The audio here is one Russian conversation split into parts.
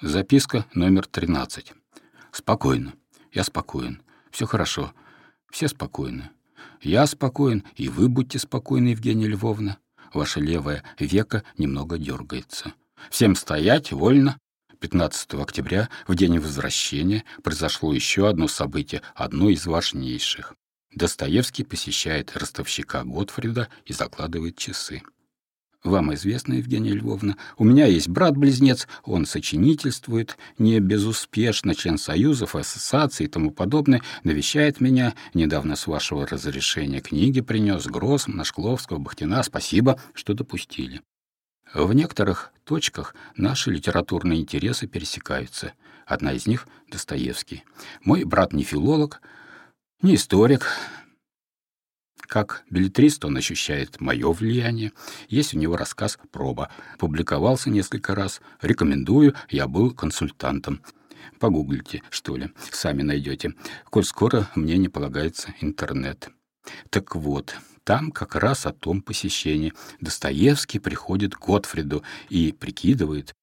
Записка номер 13. Спокойно. Я спокоен. Все хорошо. Все спокойны. Я спокоен, и вы будьте спокойны, Евгения Львовна. Ваше левое веко немного дергается. Всем стоять, вольно. 15 октября, в день возвращения, произошло еще одно событие, одно из важнейших. Достоевский посещает ростовщика Готфрида и закладывает часы. Вам известно, Евгения Львовна, у меня есть брат-близнец, он сочинительствует, не безуспешно, член союзов, ассоциаций и тому подобное, навещает меня, недавно с вашего разрешения книги принес, Гроссмана, Шкловского, Бахтина, спасибо, что допустили. В некоторых точках наши литературные интересы пересекаются. Одна из них — Достоевский. Мой брат не филолог, не историк, как билетрист он ощущает мое влияние. Есть у него рассказ «Проба». Публиковался несколько раз. Рекомендую, я был консультантом. Погуглите, что ли, сами найдете, коль скоро мне не полагается интернет. Так вот, там как раз о том посещении. Достоевский приходит к Готфриду и прикидывает,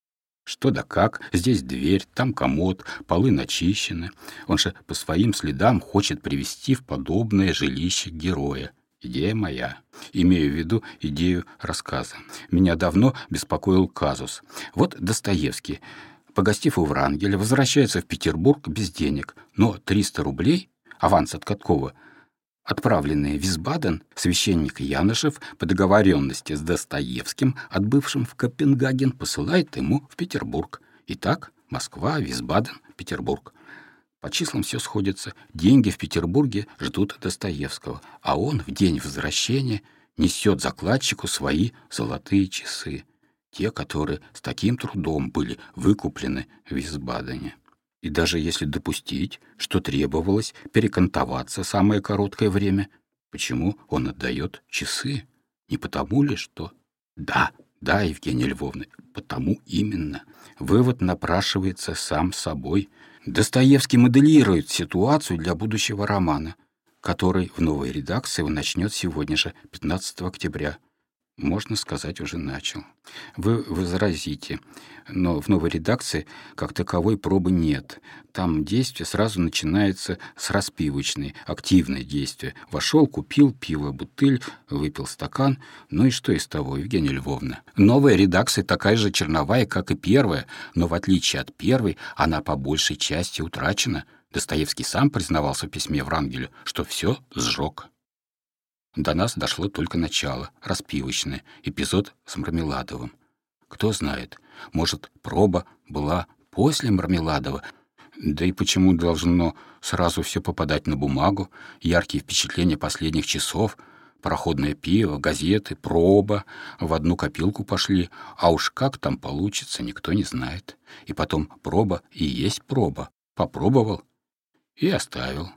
что да как, здесь дверь, там комод, полы начищены. Он же по своим следам хочет привести в подобное жилище героя. Идея моя. Имею в виду идею рассказа. Меня давно беспокоил казус. Вот Достоевский, погостив у Врангеля, возвращается в Петербург без денег, но 300 рублей, аванс от Каткова, отправленные в Висбаден, священник Янышев по договоренности с Достоевским, отбывшим в Копенгаген, посылает ему в Петербург. Итак, Москва, Висбаден, Петербург. По числам все сходится. Деньги в Петербурге ждут Достоевского, а он в день возвращения несет закладчику свои золотые часы, те, которые с таким трудом были выкуплены в Висбадене. И даже если допустить, что требовалось перекантоваться самое короткое время, почему он отдает часы? Не потому ли, что... Да, да, Евгения Львовна, потому именно. Вывод напрашивается сам собой. Достоевский моделирует ситуацию для будущего романа, который в новой редакции он начнет сегодня же, 15 октября, можно сказать, уже начал. Вы возразите, но в новой редакции как таковой пробы нет. Там действие сразу начинается с распивочной, активное действие. Вошел, купил пиво, бутыль, выпил стакан. Ну и что из того, Евгения Львовна? Новая редакция такая же черновая, как и первая, но в отличие от первой, она по большей части утрачена. Достоевский сам признавался в письме Врангелю, что все сжег. До нас дошло только начало, распивочное, эпизод с Мармеладовым. Кто знает, может, проба была после Мармеладова, да и почему должно сразу все попадать на бумагу, яркие впечатления последних часов, проходное пиво, газеты, проба, в одну копилку пошли, а уж как там получится, никто не знает. И потом проба и есть проба. Попробовал и оставил.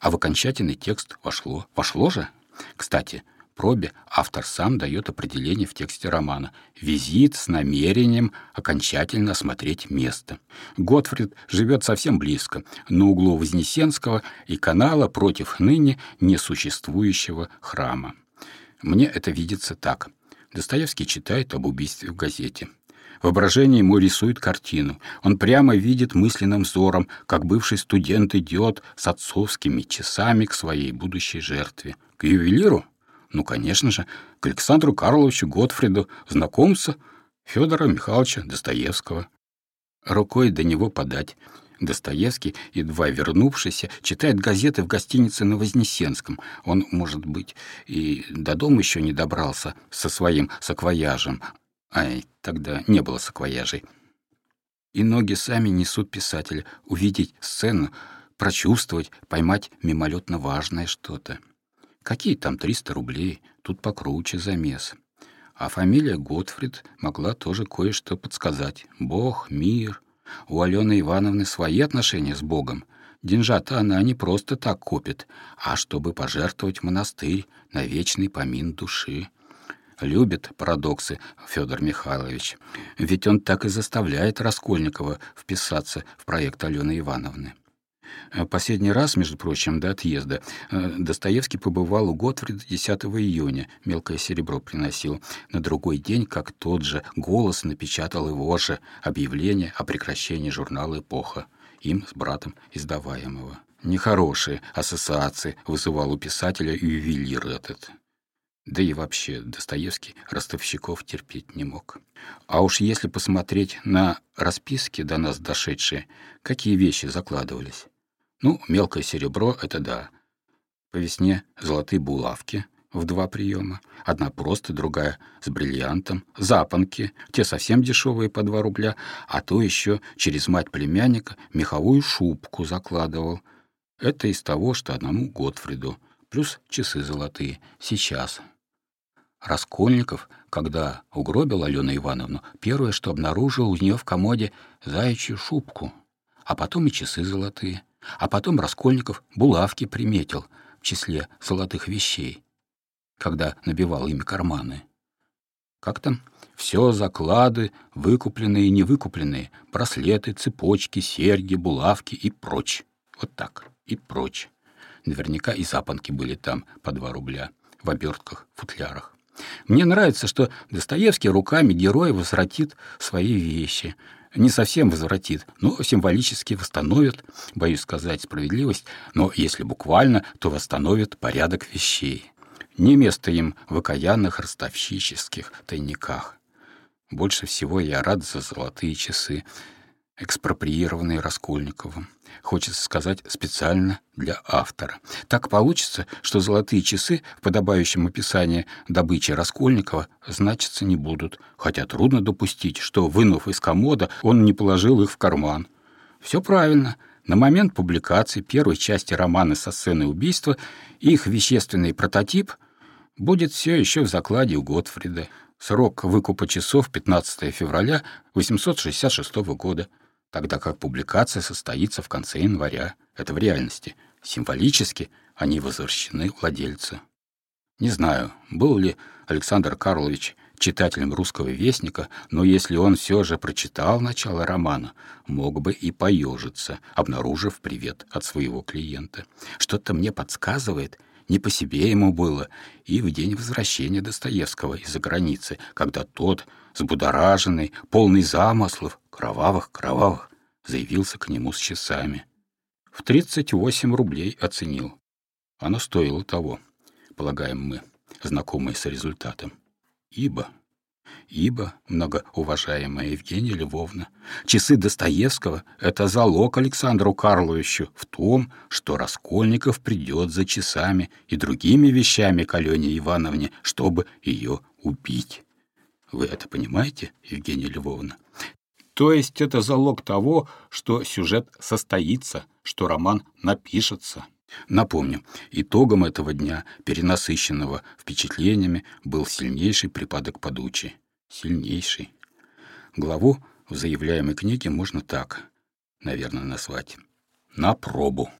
А в окончательный текст вошло. Вошло же? Кстати, пробе автор сам дает определение в тексте романа «Визит с намерением окончательно осмотреть место». Готфрид живет совсем близко, на углу Вознесенского и канала против ныне несуществующего храма. Мне это видится так. Достоевский читает об убийстве в газете. Воображение ему рисует картину. Он прямо видит мысленным взором, как бывший студент идет с отцовскими часами к своей будущей жертве — к ювелиру? Ну, конечно же, к Александру Карловичу Готфриду, знакомца Федора Михайловича Достоевского. Рукой до него подать. Достоевский, едва вернувшийся, читает газеты в гостинице на Вознесенском. Он, может быть, и до дома еще не добрался со своим саквояжем. Ай, тогда не было саквояжей. И ноги сами несут писателя увидеть сцену, прочувствовать, поймать мимолетно важное что-то. Какие там 300 рублей? Тут покруче замес. А фамилия Готфрид могла тоже кое-что подсказать. Бог, мир. У Алены Ивановны свои отношения с Богом. Деньжата она не просто так копит, а чтобы пожертвовать монастырь на вечный помин души. Любит парадоксы Федор Михайлович. Ведь он так и заставляет Раскольникова вписаться в проект Алены Ивановны. Э, последний раз, между прочим, до отъезда, э, Достоевский побывал у Готфрида 10 июня, мелкое серебро приносил. На другой день, как тот же голос напечатал его же объявление о прекращении журнала «Эпоха», им с братом издаваемого. Нехорошие ассоциации вызывал у писателя ювелир этот. Да и вообще Достоевский ростовщиков терпеть не мог. А уж если посмотреть на расписки до нас дошедшие, какие вещи закладывались. Ну, мелкое серебро — это да. По весне золотые булавки в два приема. Одна просто, другая с бриллиантом. Запонки, те совсем дешевые по два рубля, а то еще через мать племянника меховую шубку закладывал. Это из того, что одному Готфриду. Плюс часы золотые. Сейчас. Раскольников, когда угробил Алену Ивановну, первое, что обнаружил у нее в комоде — заячью шубку, а потом и часы золотые, а потом Раскольников булавки приметил в числе золотых вещей, когда набивал ими карманы. Как там? Все заклады, выкупленные и невыкупленные, браслеты, цепочки, серьги, булавки и прочь. Вот так, и прочь. Наверняка и запонки были там по два рубля в обертках, футлярах. Мне нравится, что Достоевский руками героя возвратит свои вещи. Не совсем возвратит, но символически восстановит, боюсь сказать справедливость, но если буквально, то восстановит порядок вещей. Не место им в окаянных ростовщических тайниках. Больше всего я рад за золотые часы, экспроприированные Раскольниковым. Хочется сказать специально для автора. Так получится, что золотые часы в подобающем описании добычи Раскольникова значиться не будут, хотя трудно допустить, что, вынув из комода, он не положил их в карман. Все правильно. На момент публикации первой части романа со сцены убийства их вещественный прототип будет все еще в закладе у Готфрида. Срок выкупа часов 15 февраля 866 года тогда как публикация состоится в конце января. Это в реальности. Символически они возвращены владельцу. Не знаю, был ли Александр Карлович читателем русского вестника, но если он все же прочитал начало романа, мог бы и поежиться, обнаружив привет от своего клиента. Что-то мне подсказывает, не по себе ему было и в день возвращения Достоевского из-за границы, когда тот, взбудораженный, полный замыслов, кровавых-кровавых, заявился к нему с часами. В 38 рублей оценил. Оно стоило того, полагаем мы, знакомые с результатом. Ибо ибо, многоуважаемая Евгения Львовна, часы Достоевского — это залог Александру Карловичу в том, что Раскольников придет за часами и другими вещами к Алене Ивановне, чтобы ее убить. Вы это понимаете, Евгения Львовна? То есть это залог того, что сюжет состоится, что роман напишется. Напомню, итогом этого дня, перенасыщенного впечатлениями, был сильнейший припадок подучи сильнейший. Главу в заявляемой книге можно так, наверное, назвать. На пробу.